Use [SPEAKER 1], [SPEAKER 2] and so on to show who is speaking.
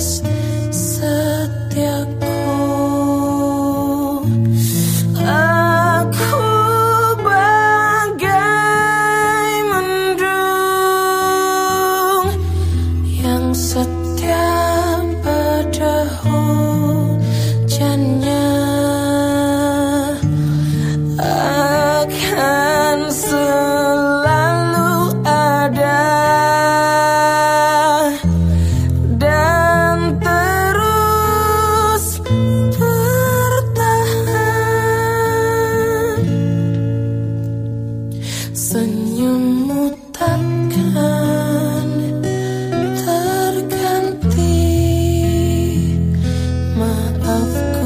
[SPEAKER 1] just of